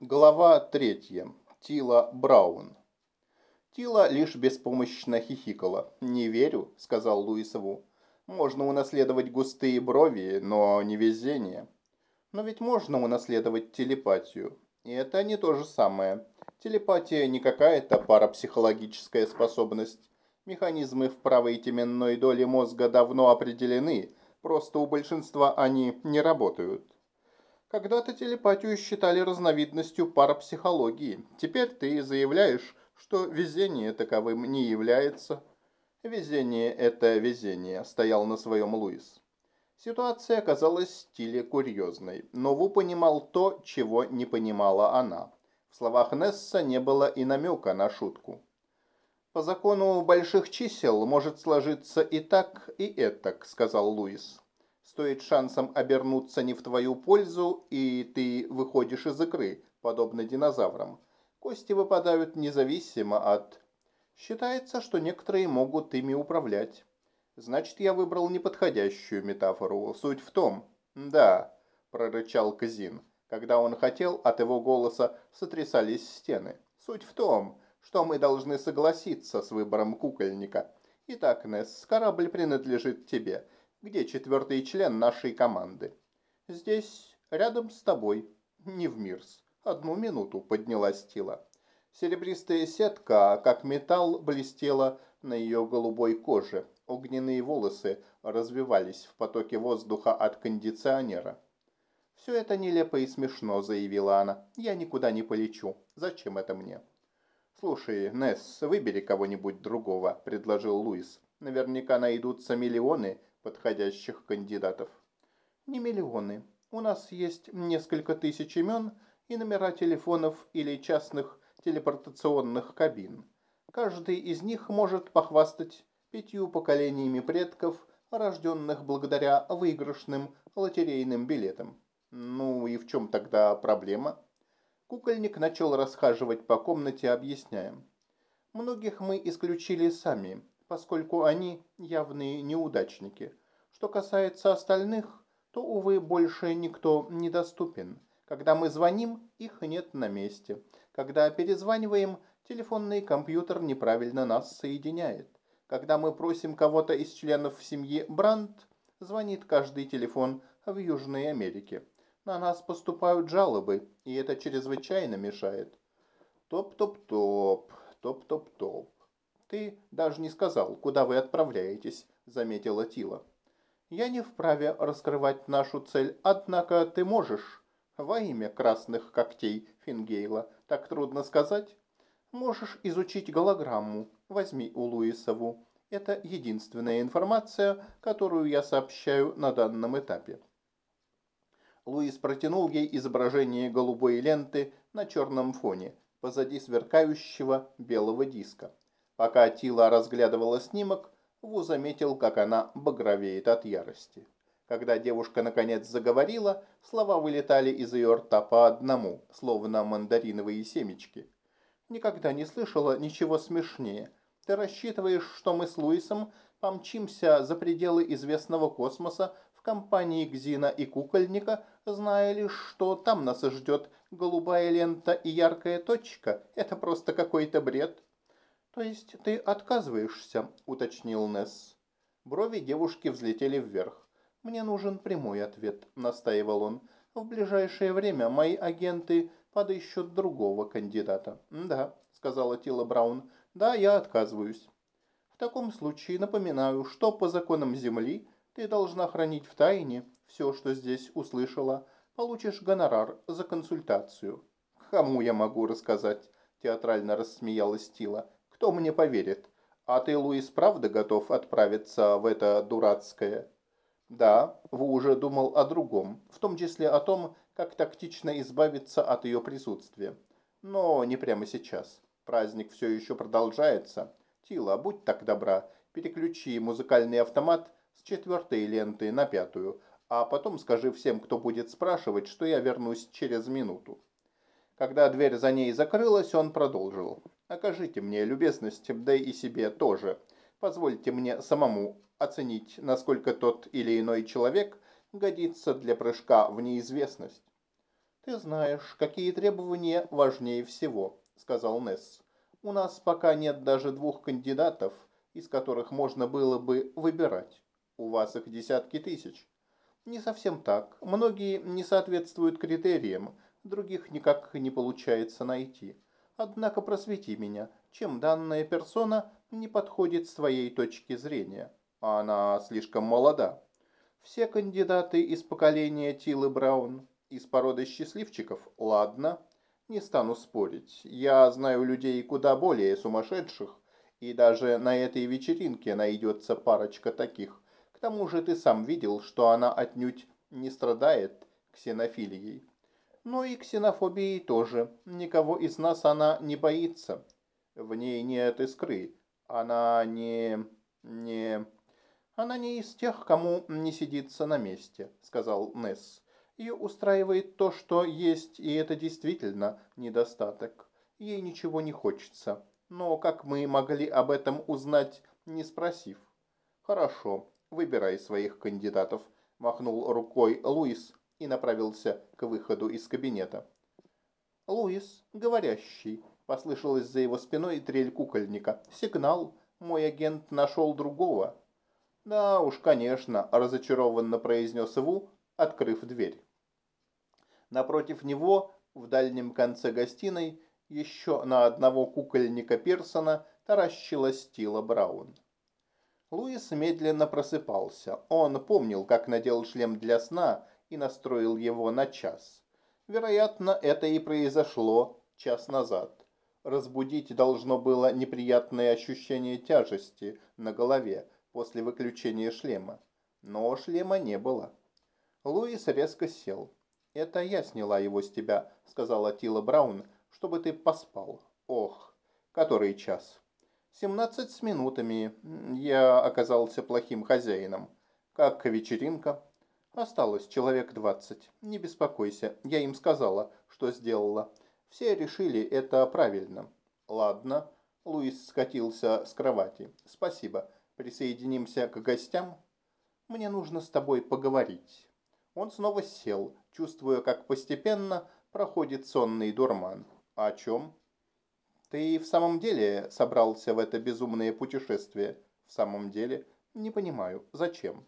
Глава третья. Тила Браун. Тила лишь беспомощно хихикала. «Не верю», — сказал Луисову. «Можно унаследовать густые брови, но не везение». «Но ведь можно унаследовать телепатию. И это не то же самое. Телепатия не какая-то парапсихологическая способность. Механизмы в правой теменной доле мозга давно определены, просто у большинства они не работают». Когда-то телепатию считали разновидностью парапсихологии. Теперь ты заявляешь, что везение таковым не является. Везение – это везение, стоял на своем Луис. Ситуация оказалась в стиле курьезной, но Ву понимал то, чего не понимала она. В словах Несса не было и намека на шутку. «По закону больших чисел может сложиться и так, и этак», – сказал Луис стоит шансом обернуться не в твою пользу, и ты выходишь из игры, подобно динозаврам. Кости выпадают независимо от... Считается, что некоторые могут ими управлять. Значит, я выбрал неподходящую метафору. Суть в том... Да, прорычал Казин. Когда он хотел, от его голоса сотрясались стены. Суть в том, что мы должны согласиться с выбором кукольника. Итак, Несс, корабль принадлежит тебе. Где четвертый член нашей команды? Здесь, рядом с тобой. Не в Мирс. Одну минуту поднялась Тила. Серебристая сетка, как металл, блестела на ее голубой коже. Огненные волосы развивались в потоке воздуха от кондиционера. «Все это нелепо и смешно», — заявила она. «Я никуда не полечу. Зачем это мне?» «Слушай, Несс, выбери кого-нибудь другого», — предложил Луис. «Наверняка найдутся миллионы подходящих кандидатов. Не миллионы. У нас есть несколько тысяч имен и номера телефонов или частных телепортационных кабин. Каждый из них может похвастать пятью поколениями предков, рожденных благодаря выигрышным лотерейным билетам. Ну и в чем тогда проблема? Кукольник начал расхаживать по комнате, объясняя. Многих мы исключили сами, поскольку они явные неудачники. Что касается остальных, то, увы, больше никто недоступен. Когда мы звоним, их нет на месте. Когда перезваниваем, телефонный компьютер неправильно нас соединяет. Когда мы просим кого-то из членов семьи Брандт, звонит каждый телефон в Южной Америке. На нас поступают жалобы, и это чрезвычайно мешает. Топ-топ-топ, топ-топ-топ. «Ты даже не сказал, куда вы отправляетесь», — заметила Тила. «Я не вправе раскрывать нашу цель, однако ты можешь. Во имя красных когтей Фингейла. Так трудно сказать. Можешь изучить голограмму. Возьми у Луисову. Это единственная информация, которую я сообщаю на данном этапе». Луис протянул ей изображение голубой ленты на черном фоне, позади сверкающего белого диска. Пока Тила разглядывала снимок, Ву заметил, как она багровеет от ярости. Когда девушка наконец заговорила, слова вылетали из ее рта по одному, словно мандариновые семечки. «Никогда не слышала ничего смешнее. Ты рассчитываешь, что мы с Луисом помчимся за пределы известного космоса в компании Гзина и Кукольника, зная лишь, что там нас ждет голубая лента и яркая точка? Это просто какой-то бред». «То есть ты отказываешься?» – уточнил Несс. Брови девушки взлетели вверх. «Мне нужен прямой ответ», – настаивал он. «В ближайшее время мои агенты подыщут другого кандидата». «Да», – сказала Тила Браун. «Да, я отказываюсь». «В таком случае напоминаю, что по законам Земли ты должна хранить в тайне все, что здесь услышала. Получишь гонорар за консультацию». «Кому я могу рассказать?» – театрально рассмеялась Тила. Кто мне поверит? А ты, Луис, правда готов отправиться в это дурацкое? Да, Ву уже думал о другом, в том числе о том, как тактично избавиться от ее присутствия. Но не прямо сейчас. Праздник все еще продолжается. Тила, будь так добра, переключи музыкальный автомат с четвертой ленты на пятую, а потом скажи всем, кто будет спрашивать, что я вернусь через минуту. Когда дверь за ней закрылась, он продолжил. «Окажите мне любезность, да и себе тоже. Позвольте мне самому оценить, насколько тот или иной человек годится для прыжка в неизвестность». «Ты знаешь, какие требования важнее всего», — сказал Несс. «У нас пока нет даже двух кандидатов, из которых можно было бы выбирать. У вас их десятки тысяч». «Не совсем так. Многие не соответствуют критериям, других никак не получается найти. Однако просвети меня, чем данная персона не подходит с твоей точки зрения. Она слишком молода. Все кандидаты из поколения Тилы Браун, из породы счастливчиков, ладно, не стану спорить. Я знаю людей куда более сумасшедших, и даже на этой вечеринке найдется парочка таких. К тому же ты сам видел, что она отнюдь не страдает ксенофилией. Но и ксенофобией тоже. Никого из нас она не боится. В ней нет искры. Она не... не... Она не из тех, кому не сидится на месте, сказал Несс. Ее устраивает то, что есть, и это действительно недостаток. Ей ничего не хочется. Но как мы могли об этом узнать, не спросив? Хорошо, выбирай своих кандидатов, махнул рукой Луис и направился к выходу из кабинета. «Луис, говорящий», – послышалась за его спиной трель кукольника. «Сигнал. Мой агент нашел другого». «Да уж, конечно», – разочарованно произнес Ву, открыв дверь. Напротив него, в дальнем конце гостиной, еще на одного кукольника Персона таращилась Тила Браун. Луис медленно просыпался. Он помнил, как надел шлем для сна и настроил его на час. Вероятно, это и произошло час назад. Разбудить должно было неприятное ощущение тяжести на голове после выключения шлема. Но шлема не было. Луис резко сел. «Это я сняла его с тебя», — сказала Тила Браун, — «чтобы ты поспал». «Ох, который час?» «Семнадцать с минутами. Я оказался плохим хозяином. Как вечеринка?» Осталось человек двадцать. Не беспокойся, я им сказала, что сделала. Все решили это правильно. Ладно. Луис скатился с кровати. Спасибо. Присоединимся к гостям? Мне нужно с тобой поговорить. Он снова сел, чувствуя, как постепенно проходит сонный дурман. О чем? Ты в самом деле собрался в это безумное путешествие? В самом деле? Не понимаю. Зачем?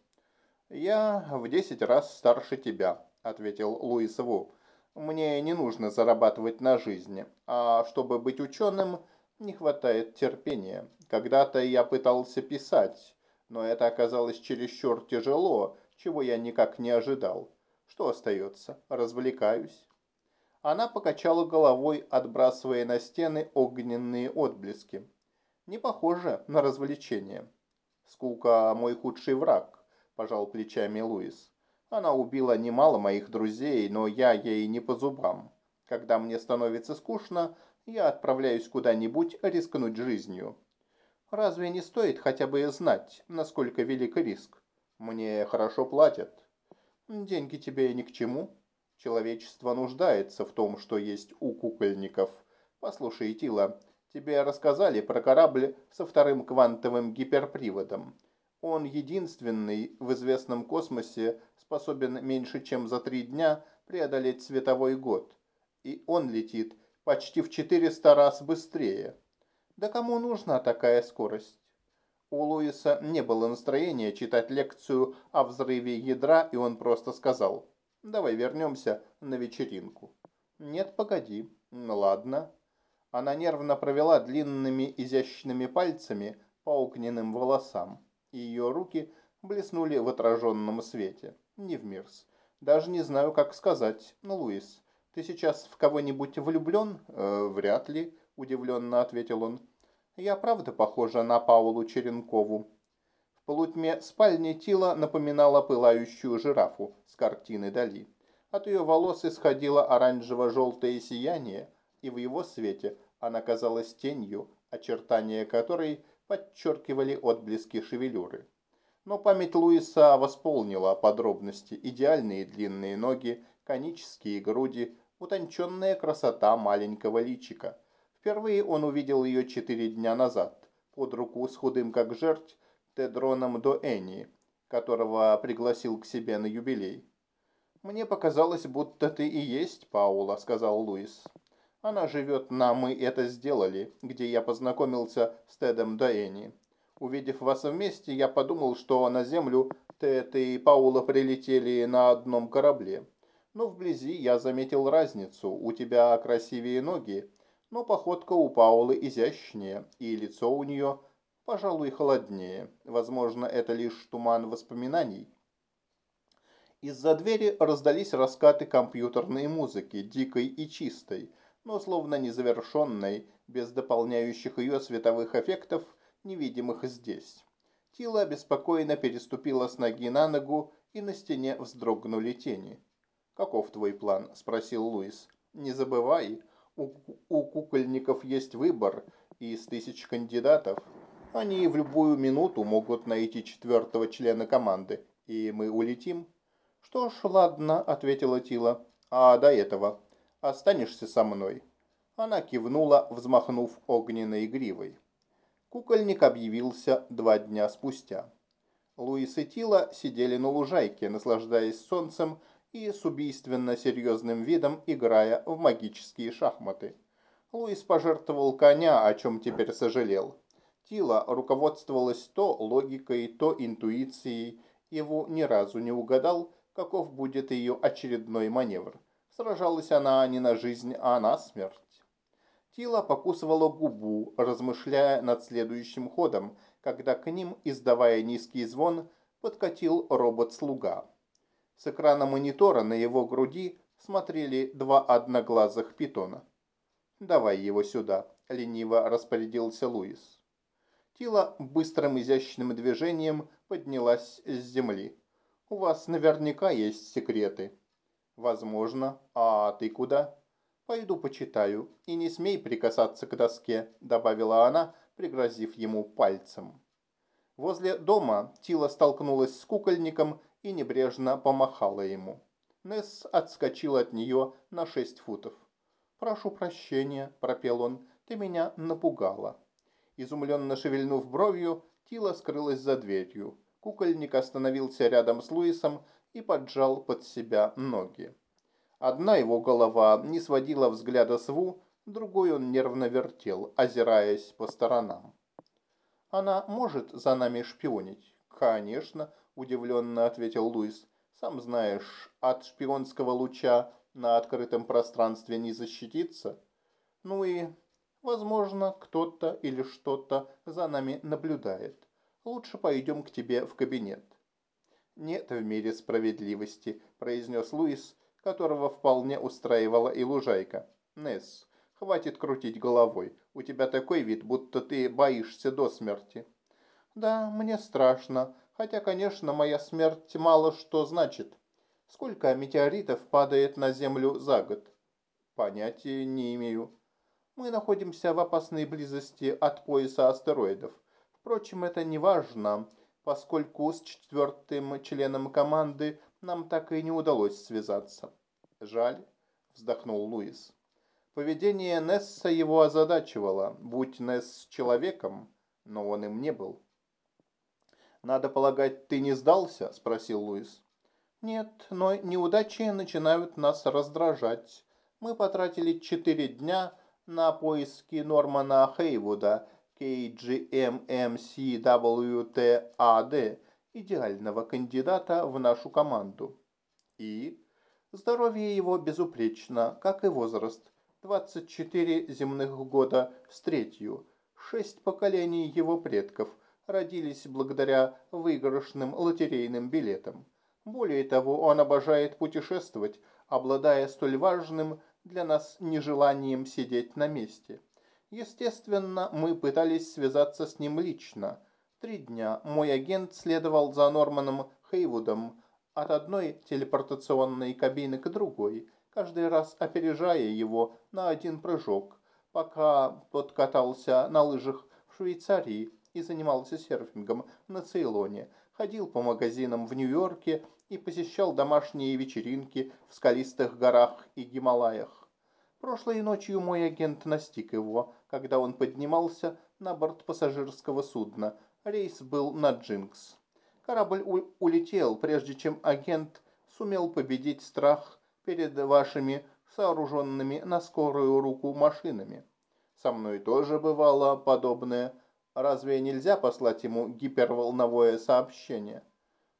«Я в десять раз старше тебя», – ответил Луис Ву. «Мне не нужно зарабатывать на жизни, а чтобы быть ученым, не хватает терпения. Когда-то я пытался писать, но это оказалось чересчур тяжело, чего я никак не ожидал. Что остается? Развлекаюсь». Она покачала головой, отбрасывая на стены огненные отблески. «Не похоже на развлечение. Скука – мой худший враг пожал плечами Луис. Она убила немало моих друзей, но я ей не по зубам. Когда мне становится скучно, я отправляюсь куда-нибудь рискнуть жизнью. Разве не стоит хотя бы знать, насколько велик риск? Мне хорошо платят. Деньги тебе ни к чему. Человечество нуждается в том, что есть у кукольников. Послушай, Тила, тебе рассказали про корабль со вторым квантовым гиперприводом. Он единственный в известном космосе способен меньше чем за три дня преодолеть световой год. И он летит почти в 400 раз быстрее. Да кому нужна такая скорость? У Луиса не было настроения читать лекцию о взрыве ядра, и он просто сказал, «Давай вернемся на вечеринку». «Нет, погоди». «Ну ладно». Она нервно провела длинными изящными пальцами по огненным волосам и ее руки блеснули в отраженном свете. Не в мирс. Даже не знаю, как сказать. Ну, Луис, ты сейчас в кого-нибудь влюблен? Э, вряд ли, удивленно ответил он. Я правда похожа на Паулу Черенкову. В полутьме спальни Тила напоминала пылающую жирафу с картины Дали. От ее волос исходило оранжево-желтое сияние, и в его свете она казалась тенью, очертания которой подчеркивали отблески шевелюры. Но память Луиса восполнила подробности. Идеальные длинные ноги, конические груди, утонченная красота маленького личика. Впервые он увидел ее четыре дня назад, под руку с худым как жерть Тедроном Доэни, которого пригласил к себе на юбилей. «Мне показалось, будто ты и есть Паула», — сказал Луис. «Она живет на «Мы это сделали», где я познакомился с Тедом Даэни. Увидев вас вместе, я подумал, что на Землю Тед и Паула прилетели на одном корабле. Но вблизи я заметил разницу. У тебя красивее ноги, но походка у Паулы изящнее, и лицо у нее, пожалуй, холоднее. Возможно, это лишь туман воспоминаний. Из-за двери раздались раскаты компьютерной музыки, дикой и чистой, но словно незавершенной, без дополняющих ее световых эффектов, невидимых здесь. Тила беспокойно переступила с ноги на ногу, и на стене вздрогнули тени. «Каков твой план?» – спросил Луис. «Не забывай, у, у кукольников есть выбор из тысяч кандидатов. Они в любую минуту могут найти четвертого члена команды, и мы улетим». «Что ж, ладно», — ответила Тила. «А до этого останешься со мной». Она кивнула, взмахнув огненной гривой. Кукольник объявился два дня спустя. Луис и Тила сидели на лужайке, наслаждаясь солнцем и с убийственно серьезным видом играя в магические шахматы. Луис пожертвовал коня, о чем теперь сожалел. Тила руководствовалась то логикой, то интуицией, его ни разу не угадал, каков будет ее очередной маневр. Сражалась она не на жизнь, а на смерть. Тила покусывала губу, размышляя над следующим ходом, когда к ним, издавая низкий звон, подкатил робот-слуга. С экрана монитора на его груди смотрели два одноглазых питона. «Давай его сюда», — лениво распорядился Луис. Тила быстрым изящным движением поднялась с земли. У вас наверняка есть секреты. Возможно. А ты куда? Пойду почитаю. И не смей прикасаться к доске, добавила она, пригрозив ему пальцем. Возле дома Тила столкнулась с кукольником и небрежно помахала ему. Несс отскочил от нее на шесть футов. «Прошу прощения», – пропел он, – «ты меня напугала». Изумленно шевельнув бровью, Тила скрылась за дверью. Кукольник остановился рядом с Луисом и поджал под себя ноги. Одна его голова не сводила взгляда с Ву, другой он нервно вертел, озираясь по сторонам. «Она может за нами шпионить?» «Конечно», – удивленно ответил Луис. «Сам знаешь, от шпионского луча на открытом пространстве не защититься. Ну и, возможно, кто-то или что-то за нами наблюдает. Лучше пойдем к тебе в кабинет». «Нет в мире справедливости», – произнес Луис, которого вполне устраивала и лужайка. «Несс, хватит крутить головой. У тебя такой вид, будто ты боишься до смерти». «Да, мне страшно. Хотя, конечно, моя смерть мало что значит. Сколько метеоритов падает на Землю за год?» «Понятия не имею». «Мы находимся в опасной близости от пояса астероидов. Впрочем, это не важно, поскольку с четвертым членом команды нам так и не удалось связаться. Жаль, вздохнул Луис. Поведение Несса его озадачивало, будь Несс человеком, но он им не был. «Надо полагать, ты не сдался?» – спросил Луис. «Нет, но неудачи начинают нас раздражать. Мы потратили четыре дня на поиски Нормана Хейвуда – KGMMCWTAD, идеального кандидата в нашу команду. И здоровье его безупречно, как и возраст. 24 земных года с третью. Шесть поколений его предков родились благодаря выигрышным лотерейным билетам. Более того, он обожает путешествовать, обладая столь важным для нас нежеланием сидеть на месте. Естественно, мы пытались связаться с ним лично. Три дня мой агент следовал за Норманом Хейвудом от одной телепортационной кабины к другой, каждый раз опережая его на один прыжок, пока тот катался на лыжах в Швейцарии и занимался серфингом на Цейлоне, ходил по магазинам в Нью-Йорке и посещал домашние вечеринки в скалистых горах и Гималаях. Прошлой ночью мой агент настиг его, когда он поднимался на борт пассажирского судна. Рейс был на Джинкс. Корабль улетел, прежде чем агент сумел победить страх перед вашими сооруженными на скорую руку машинами. Со мной тоже бывало подобное. Разве нельзя послать ему гиперволновое сообщение?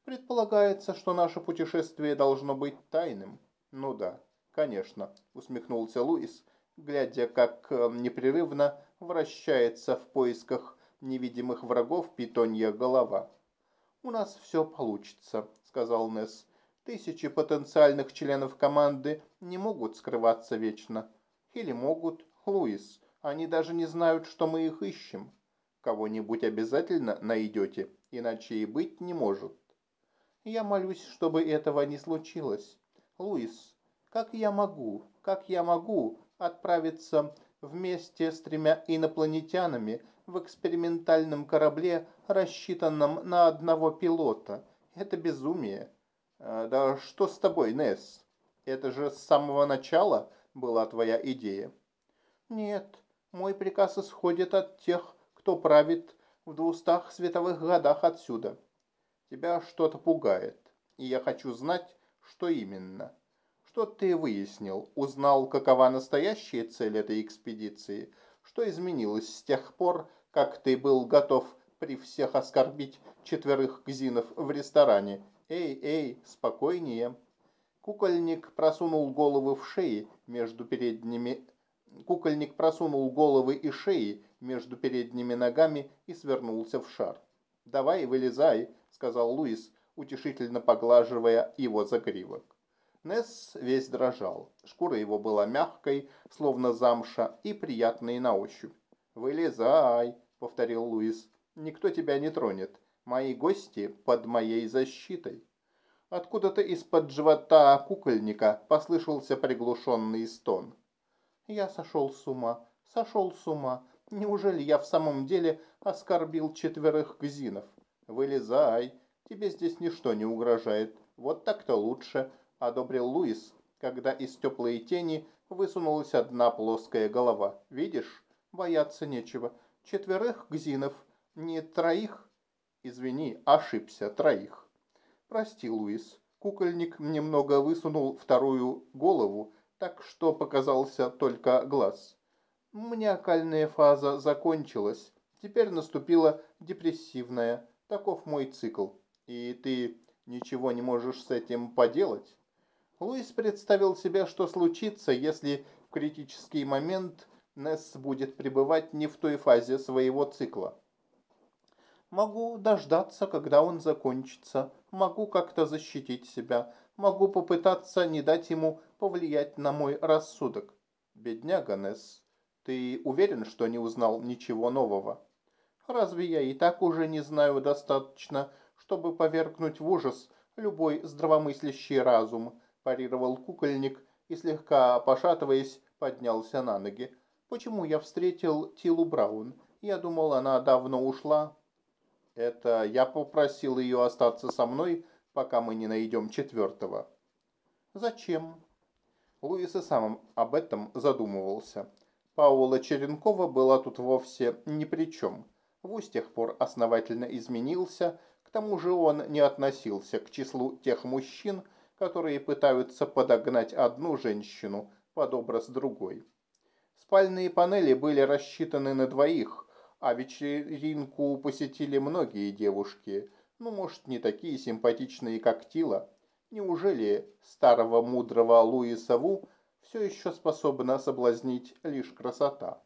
Предполагается, что наше путешествие должно быть тайным. Ну да, конечно, усмехнулся Луис, глядя, как э, непрерывно вращается в поисках невидимых врагов питонья голова. «У нас все получится», — сказал Несс. «Тысячи потенциальных членов команды не могут скрываться вечно. Или могут, Луис. Они даже не знают, что мы их ищем. Кого-нибудь обязательно найдете, иначе и быть не может. Я молюсь, чтобы этого не случилось. Луис, как я могу, как я могу отправиться вместе с тремя инопланетянами в экспериментальном корабле, рассчитанном на одного пилота? Это безумие. А, да что с тобой, Несс? Это же с самого начала была твоя идея. Нет, мой приказ исходит от тех, кто правит в двухстах световых годах отсюда. Тебя что-то пугает, и я хочу знать, что именно. Что ты выяснил? Узнал, какова настоящая цель этой экспедиции? Что изменилось с тех пор, как ты был готов при всех оскорбить четверых гзинов в ресторане? Эй, эй, спокойнее. Кукольник просунул головы в шеи между передними... Кукольник просунул головы и шеи между передними ногами и свернулся в шар. «Давай, вылезай», — сказал Луис, утешительно поглаживая его загривок. Несс весь дрожал. Шкура его была мягкой, словно замша, и приятной на ощупь. «Вылезай», — повторил Луис. «Никто тебя не тронет. Мои гости под моей защитой». Откуда-то из-под живота кукольника послышался приглушенный стон. «Я сошел с ума, сошел с ума. Неужели я в самом деле оскорбил четверых гзинов? Вылезай, тебе здесь ничто не угрожает. Вот так-то лучше одобрил Луис, когда из теплой тени высунулась одна плоская голова. «Видишь, бояться нечего. Четверых гзинов, не троих?» «Извини, ошибся, троих». «Прости, Луис». Кукольник немного высунул вторую голову, так что показался только глаз. Маниакальная фаза закончилась. Теперь наступила депрессивная. Таков мой цикл. И ты ничего не можешь с этим поделать? Луис представил себе, что случится, если в критический момент Несс будет пребывать не в той фазе своего цикла. Могу дождаться, когда он закончится. Могу как-то защитить себя. Могу попытаться не дать ему повлиять на мой рассудок. Бедняга Несс, ты уверен, что не узнал ничего нового? Разве я и так уже не знаю достаточно, чтобы повергнуть в ужас любой здравомыслящий разум, парировал кукольник и, слегка пошатываясь, поднялся на ноги. «Почему я встретил Тилу Браун? Я думал, она давно ушла». «Это я попросил ее остаться со мной, пока мы не найдем четвертого». «Зачем?» Луис и сам об этом задумывался. Паула Черенкова была тут вовсе ни при чем. Ву с тех пор основательно изменился, к тому же он не относился к числу тех мужчин, которые пытаются подогнать одну женщину под образ другой. Спальные панели были рассчитаны на двоих, а вечеринку посетили многие девушки, ну, может, не такие симпатичные, как Тила. Неужели старого мудрого Луиса Ву все еще способна соблазнить лишь красота?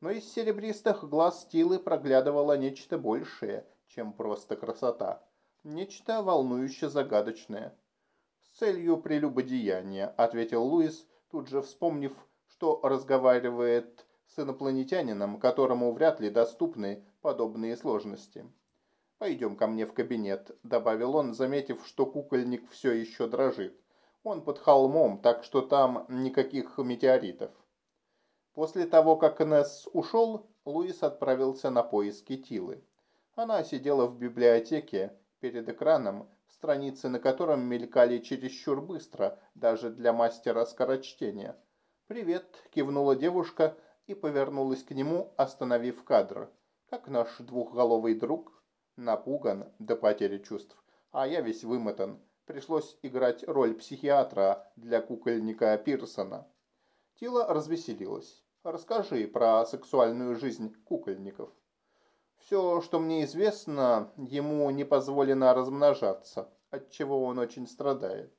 Но из серебристых глаз Тилы проглядывало нечто большее, чем просто красота. Нечто волнующе загадочное целью прелюбодеяния», — ответил Луис, тут же вспомнив, что разговаривает с инопланетянином, которому вряд ли доступны подобные сложности. «Пойдем ко мне в кабинет», — добавил он, заметив, что кукольник все еще дрожит. «Он под холмом, так что там никаких метеоритов». После того, как Несс ушел, Луис отправился на поиски Тилы. Она сидела в библиотеке перед экраном, страницы на котором мелькали чересчур быстро, даже для мастера скорочтения. «Привет», – кивнула девушка и повернулась к нему, остановив кадр. «Как наш двухголовый друг?» Напуган до потери чувств. «А я весь вымотан. Пришлось играть роль психиатра для кукольника Пирсона. Тила развеселилась. «Расскажи про сексуальную жизнь кукольников». «Все, что мне известно, ему не позволено размножаться, от чего он очень страдает.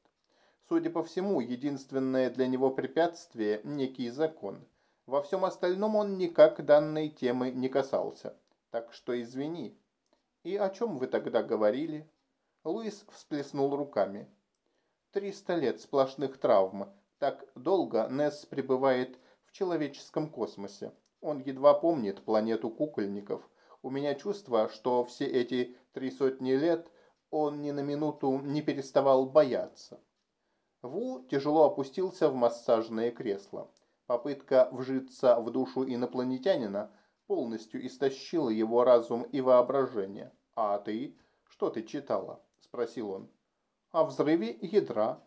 Судя по всему, единственное для него препятствие – некий закон. Во всем остальном он никак данной темы не касался. Так что извини. И о чем вы тогда говорили? Луис всплеснул руками. Триста лет сплошных травм. Так долго Несс пребывает в человеческом космосе. Он едва помнит планету кукольников. У меня чувство, что все эти три сотни лет он ни на минуту не переставал бояться. Ву тяжело опустился в массажное кресло. Попытка вжиться в душу инопланетянина полностью истощила его разум и воображение. «А ты? Что ты читала?» – спросил он. «О взрыве ядра».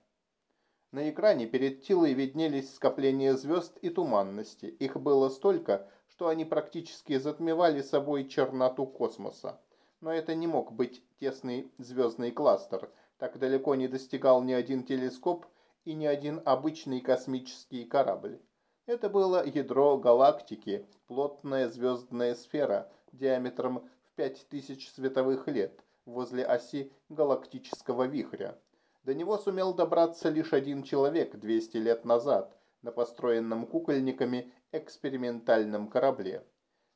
На экране перед Тилой виднелись скопления звезд и туманности. Их было столько, что они практически затмевали собой черноту космоса. Но это не мог быть тесный звездный кластер – так далеко не достигал ни один телескоп и ни один обычный космический корабль. Это было ядро галактики, плотная звездная сфера диаметром в 5000 световых лет возле оси галактического вихря. До него сумел добраться лишь один человек 200 лет назад на построенном кукольниками экспериментальном корабле.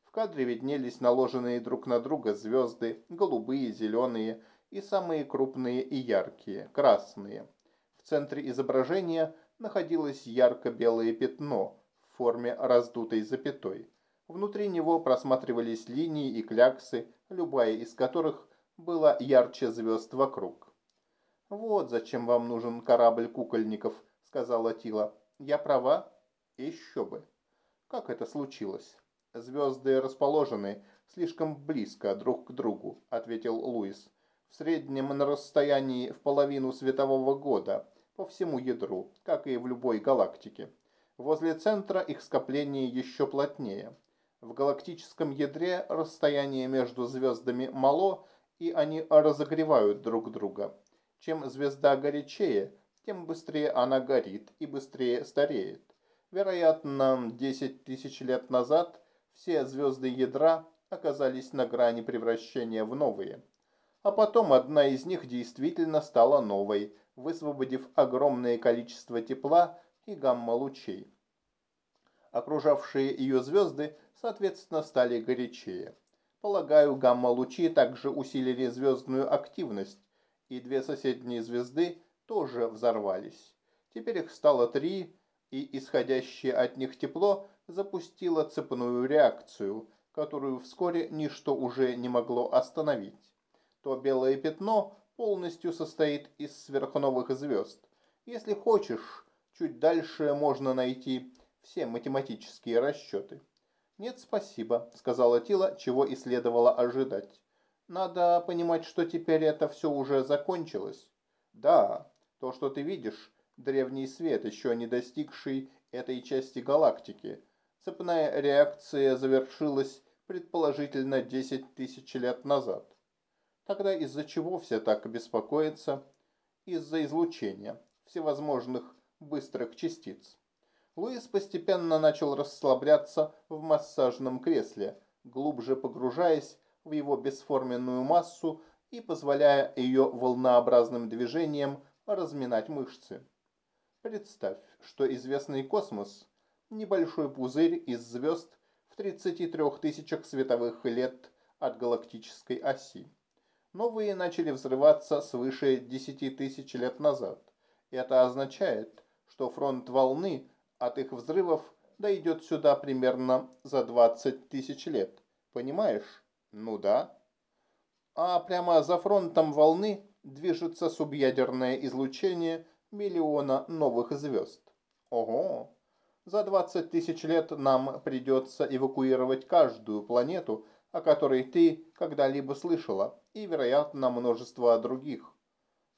В кадре виднелись наложенные друг на друга звезды, голубые, зеленые и самые крупные и яркие, красные. В центре изображения находилось ярко-белое пятно в форме раздутой запятой. Внутри него просматривались линии и кляксы, любая из которых была ярче звезд вокруг. «Вот зачем вам нужен корабль кукольников», — сказала Тила. «Я права?» «Еще бы». «Как это случилось?» «Звезды расположены слишком близко друг к другу», — ответил Луис в среднем на расстоянии в половину светового года по всему ядру, как и в любой галактике. Возле центра их скопление еще плотнее. В галактическом ядре расстояние между звездами мало, и они разогревают друг друга. Чем звезда горячее, тем быстрее она горит и быстрее стареет. Вероятно, 10 тысяч лет назад все звезды ядра оказались на грани превращения в новые – а потом одна из них действительно стала новой, высвободив огромное количество тепла и гамма-лучей. Окружавшие ее звезды, соответственно, стали горячее. Полагаю, гамма-лучи также усилили звездную активность, и две соседние звезды тоже взорвались. Теперь их стало три, и исходящее от них тепло запустило цепную реакцию, которую вскоре ничто уже не могло остановить то белое пятно полностью состоит из сверхновых звезд. Если хочешь, чуть дальше можно найти все математические расчеты. «Нет, спасибо», — сказала Тила, чего и следовало ожидать. «Надо понимать, что теперь это все уже закончилось». «Да, то, что ты видишь, древний свет, еще не достигший этой части галактики. Цепная реакция завершилась предположительно 10 тысяч лет назад. Тогда из-за чего все так беспокоятся? Из-за излучения всевозможных быстрых частиц. Луис постепенно начал расслабляться в массажном кресле, глубже погружаясь в его бесформенную массу и позволяя ее волнообразным движением разминать мышцы. Представь, что известный космос – небольшой пузырь из звезд в 33 тысячах световых лет от галактической оси. Новые начали взрываться свыше 10 тысяч лет назад. Это означает, что фронт волны от их взрывов дойдет сюда примерно за 20 тысяч лет. Понимаешь? Ну да. А прямо за фронтом волны движется субъядерное излучение миллиона новых звезд. Ого! За 20 тысяч лет нам придется эвакуировать каждую планету – о которой ты когда-либо слышала, и, вероятно, множество других.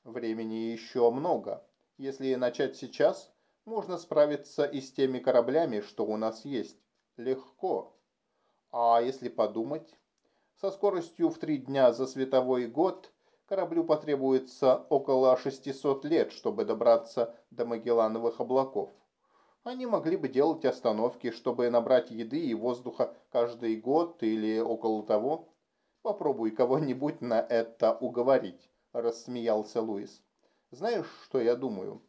Времени еще много. Если начать сейчас, можно справиться и с теми кораблями, что у нас есть. Легко. А если подумать? Со скоростью в три дня за световой год Кораблю потребуется около 600 лет, чтобы добраться до Магеллановых облаков. Они могли бы делать остановки, чтобы набрать еды и воздуха каждый год или около того. Попробуй кого-нибудь на это уговорить, рассмеялся Луис. Знаешь, что я думаю?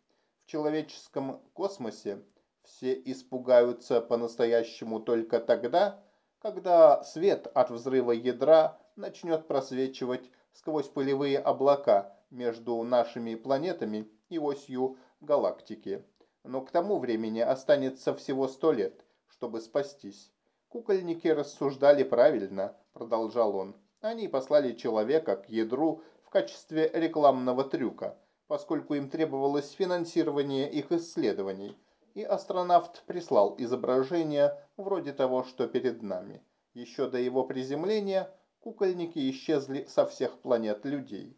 В человеческом космосе все испугаются по-настоящему только тогда, когда свет от взрыва ядра начнет просвечивать сквозь пылевые облака между нашими планетами и осью галактики. Но к тому времени останется всего сто лет, чтобы спастись. Кукольники рассуждали правильно, продолжал он. Они послали человека к ядру в качестве рекламного трюка, поскольку им требовалось финансирование их исследований, и астронавт прислал изображение вроде того, что перед нами. Еще до его приземления кукольники исчезли со всех планет людей.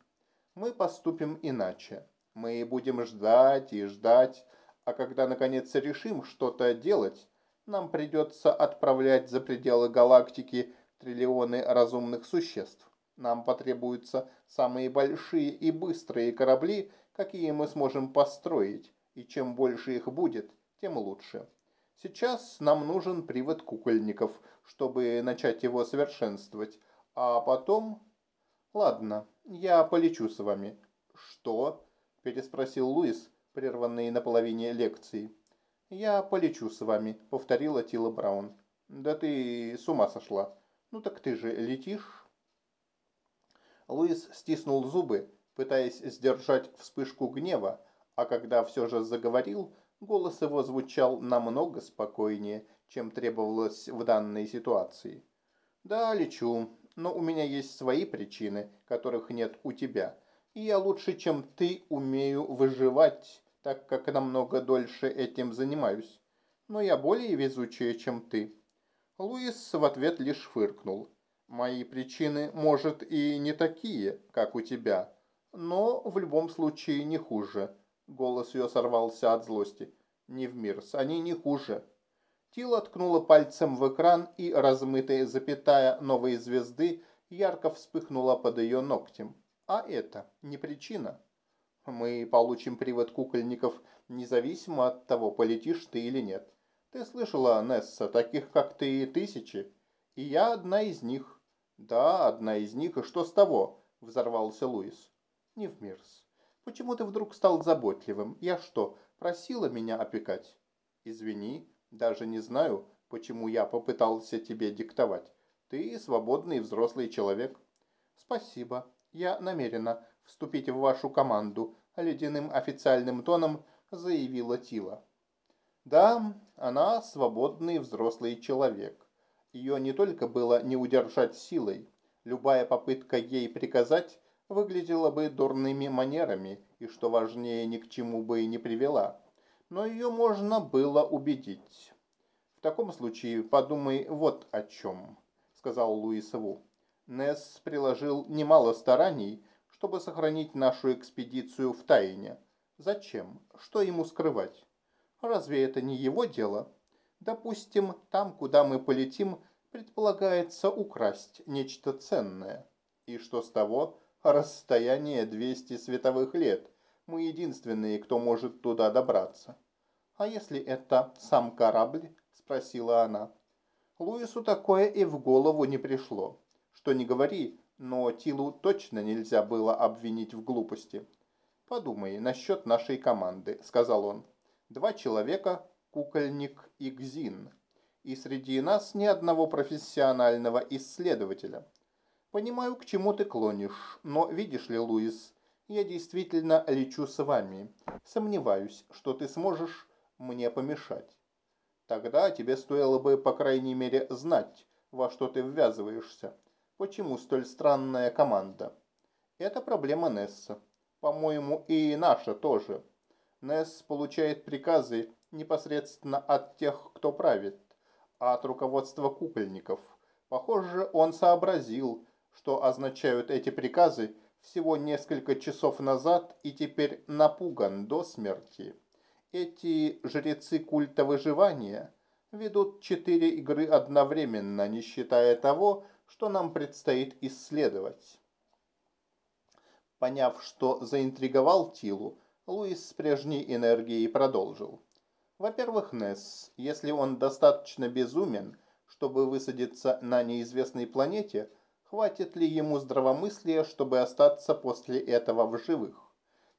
Мы поступим иначе. Мы будем ждать и ждать, а когда наконец решим что-то делать, нам придется отправлять за пределы галактики триллионы разумных существ. Нам потребуются самые большие и быстрые корабли, какие мы сможем построить, и чем больше их будет, тем лучше. Сейчас нам нужен привод кукольников, чтобы начать его совершенствовать, а потом... Ладно, я полечу с вами. Что? Переспросил Луис, прерванный на половине лекции. «Я полечу с вами», — повторила Тила Браун. «Да ты с ума сошла. Ну так ты же летишь?» Луис стиснул зубы, пытаясь сдержать вспышку гнева, а когда все же заговорил, голос его звучал намного спокойнее, чем требовалось в данной ситуации. «Да, лечу, но у меня есть свои причины, которых нет у тебя, и я лучше, чем ты, умею выживать, так как намного дольше этим занимаюсь. Но я более везучая, чем ты». Луис в ответ лишь фыркнул. «Мои причины, может, и не такие, как у тебя, но в любом случае не хуже». Голос ее сорвался от злости. «Не в мирс, они не хуже». Тила ткнула пальцем в экран, и размытая запятая новой звезды ярко вспыхнула под ее ногтем. А это не причина. Мы получим привод кукольников независимо от того, полетишь ты или нет. Ты слышала, Несса, таких как ты тысячи, и я одна из них. Да, одна из них, и что с того? Взорвался Луис. Не в мирс. Почему ты вдруг стал заботливым? Я что, просила меня опекать? Извини, даже не знаю, почему я попытался тебе диктовать. Ты свободный взрослый человек. Спасибо. Я намерена вступить в вашу команду, ледяным официальным тоном заявила Тила. Да, она свободный взрослый человек. Ее не только было не удержать силой, любая попытка ей приказать выглядела бы дурными манерами и, что важнее, ни к чему бы и не привела. Но ее можно было убедить. В таком случае подумай вот о чем, сказал Луисову. Несс приложил немало стараний, чтобы сохранить нашу экспедицию в тайне. Зачем? Что ему скрывать? Разве это не его дело? Допустим, там, куда мы полетим, предполагается украсть нечто ценное. И что с того? Расстояние 200 световых лет. Мы единственные, кто может туда добраться. А если это сам корабль? Спросила она. Луису такое и в голову не пришло. Что не говори, но Тилу точно нельзя было обвинить в глупости. «Подумай насчет нашей команды», — сказал он. «Два человека, кукольник и Гзин. И среди нас ни одного профессионального исследователя. Понимаю, к чему ты клонишь, но видишь ли, Луис, я действительно лечу с вами. Сомневаюсь, что ты сможешь мне помешать. Тогда тебе стоило бы, по крайней мере, знать, во что ты ввязываешься. Почему столь странная команда? Это проблема Несса. По-моему, и наша тоже. Несс получает приказы непосредственно от тех, кто правит, а от руководства кукольников. Похоже, он сообразил, что означают эти приказы всего несколько часов назад и теперь напуган до смерти. Эти жрецы культа выживания ведут четыре игры одновременно, не считая того, что нам предстоит исследовать. Поняв, что заинтриговал Тилу, Луис с прежней энергией продолжил. Во-первых, Несс, если он достаточно безумен, чтобы высадиться на неизвестной планете, хватит ли ему здравомыслия, чтобы остаться после этого в живых?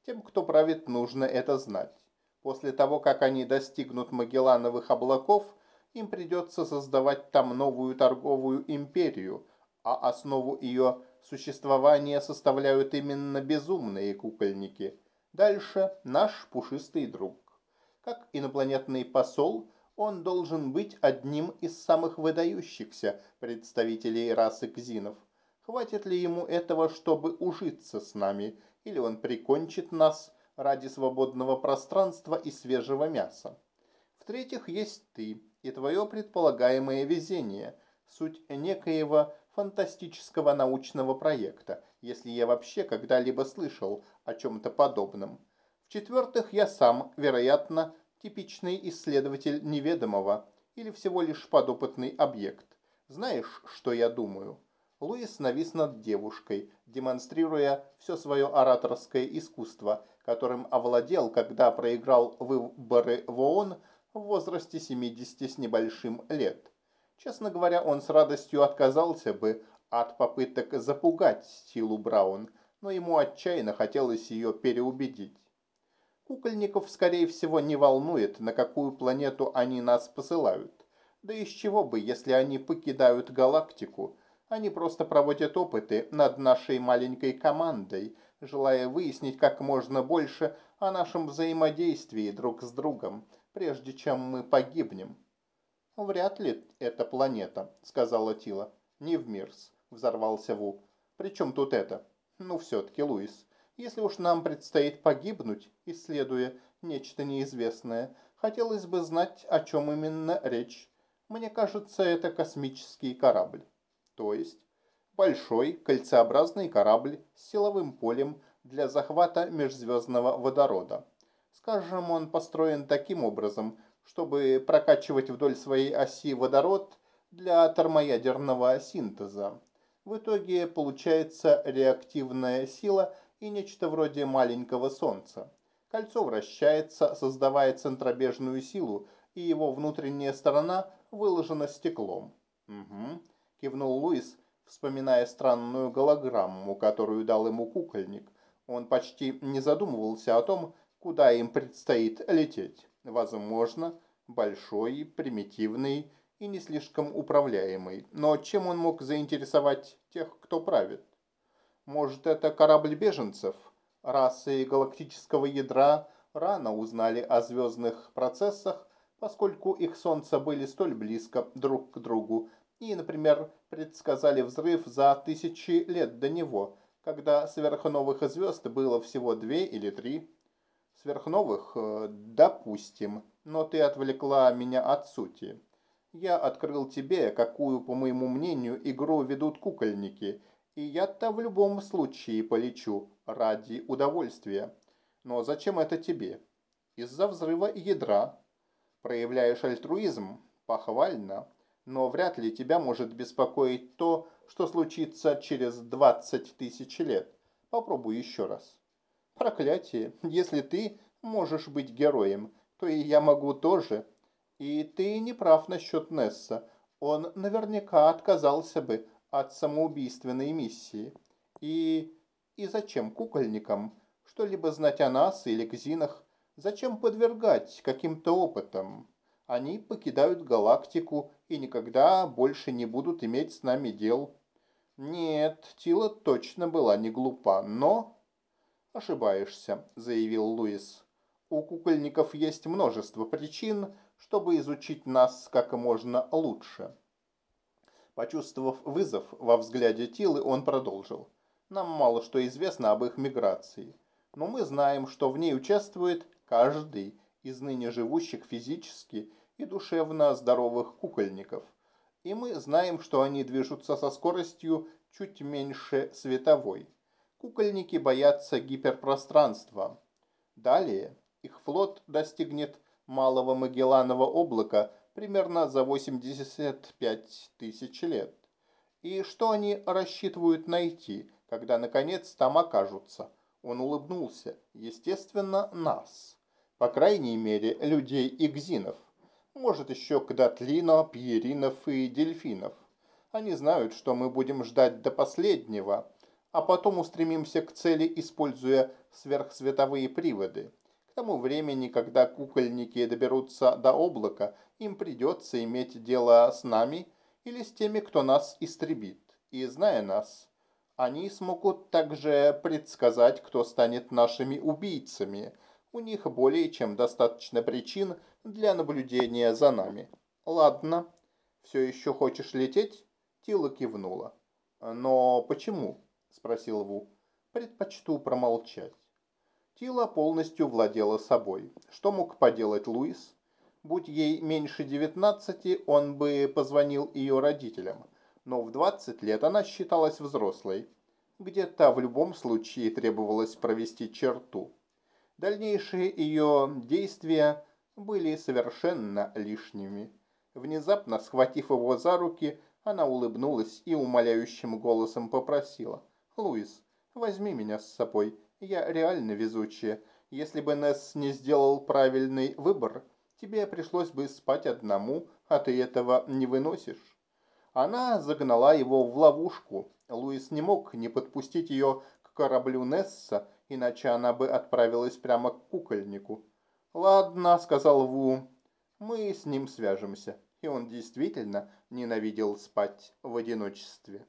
Тем, кто правит, нужно это знать. После того, как они достигнут Магеллановых облаков, им придется создавать там новую торговую империю, а основу ее существования составляют именно безумные кукольники. Дальше наш пушистый друг. Как инопланетный посол, он должен быть одним из самых выдающихся представителей расы кзинов. Хватит ли ему этого, чтобы ужиться с нами, или он прикончит нас ради свободного пространства и свежего мяса? В-третьих, есть ты и твое предполагаемое везение, суть некоего фантастического научного проекта, если я вообще когда-либо слышал о чем-то подобном. В-четвертых, я сам, вероятно, типичный исследователь неведомого или всего лишь подопытный объект. Знаешь, что я думаю? Луис навис над девушкой, демонстрируя все свое ораторское искусство, которым овладел, когда проиграл выборы в ООН в возрасте 70 с небольшим лет. Честно говоря, он с радостью отказался бы от попыток запугать Силу Браун, но ему отчаянно хотелось ее переубедить. Кукольников, скорее всего, не волнует, на какую планету они нас посылают. Да из чего бы, если они покидают галактику. Они просто проводят опыты над нашей маленькой командой, желая выяснить как можно больше о нашем взаимодействии друг с другом, прежде чем мы погибнем. «Вряд ли это планета», — сказала Тила. «Не в Мирс», — взорвался Ву. «При чем тут это?» «Ну, все-таки, Луис, если уж нам предстоит погибнуть, исследуя нечто неизвестное, хотелось бы знать, о чем именно речь. Мне кажется, это космический корабль. То есть большой кольцеобразный корабль с силовым полем для захвата межзвездного водорода. Скажем, он построен таким образом, чтобы прокачивать вдоль своей оси водород для термоядерного синтеза. В итоге получается реактивная сила – и нечто вроде маленького солнца. Кольцо вращается, создавая центробежную силу, и его внутренняя сторона выложена стеклом. «Угу», – кивнул Луис, вспоминая странную голограмму, которую дал ему кукольник. Он почти не задумывался о том, куда им предстоит лететь. Возможно, большой, примитивный и не слишком управляемый. Но чем он мог заинтересовать тех, кто правит? Может, это корабль беженцев? Расы галактического ядра рано узнали о звездных процессах, поскольку их солнца были столь близко друг к другу, и, например, предсказали взрыв за тысячи лет до него, когда сверхновых звезд было всего две или три. Сверхновых, э, допустим, но ты отвлекла меня от сути. Я открыл тебе, какую, по моему мнению, игру ведут кукольники – и я-то в любом случае полечу ради удовольствия. Но зачем это тебе? Из-за взрыва ядра. Проявляешь альтруизм? Похвально. Но вряд ли тебя может беспокоить то, что случится через 20 тысяч лет. Попробуй еще раз. Проклятие. Если ты можешь быть героем, то и я могу тоже. И ты не прав насчет Несса. Он наверняка отказался бы от самоубийственной миссии. И... и зачем кукольникам что-либо знать о нас или кзинах? Зачем подвергать каким-то опытам? Они покидают галактику и никогда больше не будут иметь с нами дел. Нет, Тила точно была не глупа, но... «Ошибаешься», — заявил Луис. «У кукольников есть множество причин, чтобы изучить нас как можно лучше». Почувствовав вызов во взгляде Тилы, он продолжил. Нам мало что известно об их миграции, но мы знаем, что в ней участвует каждый из ныне живущих физически и душевно здоровых кукольников. И мы знаем, что они движутся со скоростью чуть меньше световой. Кукольники боятся гиперпространства. Далее их флот достигнет Малого Магелланова облака примерно за 85 тысяч лет. И что они рассчитывают найти, когда наконец там окажутся? Он улыбнулся. Естественно, нас. По крайней мере, людей Игзинов. Может, еще Кдатлино, Пьеринов и Дельфинов. Они знают, что мы будем ждать до последнего, а потом устремимся к цели, используя сверхсветовые приводы. К тому времени, когда кукольники доберутся до облака, им придется иметь дело с нами или с теми, кто нас истребит. И зная нас, они смогут также предсказать, кто станет нашими убийцами. У них более чем достаточно причин для наблюдения за нами. Ладно, все еще хочешь лететь? Тила кивнула. «Но почему?» – спросил Ву. «Предпочту промолчать». Тила полностью владела собой. Что мог поделать Луис? Будь ей меньше девятнадцати, он бы позвонил ее родителям. Но в двадцать лет она считалась взрослой. Где-то в любом случае требовалось провести черту. Дальнейшие ее действия были совершенно лишними. Внезапно, схватив его за руки, она улыбнулась и умоляющим голосом попросила. «Луис, возьми меня с собой. Я реально везучая. Если бы Несс не сделал правильный выбор, тебе пришлось бы спать одному, а ты этого не выносишь». Она загнала его в ловушку. Луис не мог не подпустить ее к кораблю Несса, иначе она бы отправилась прямо к кукольнику. «Ладно», — сказал Ву, — «мы с ним свяжемся» и он действительно ненавидел спать в одиночестве.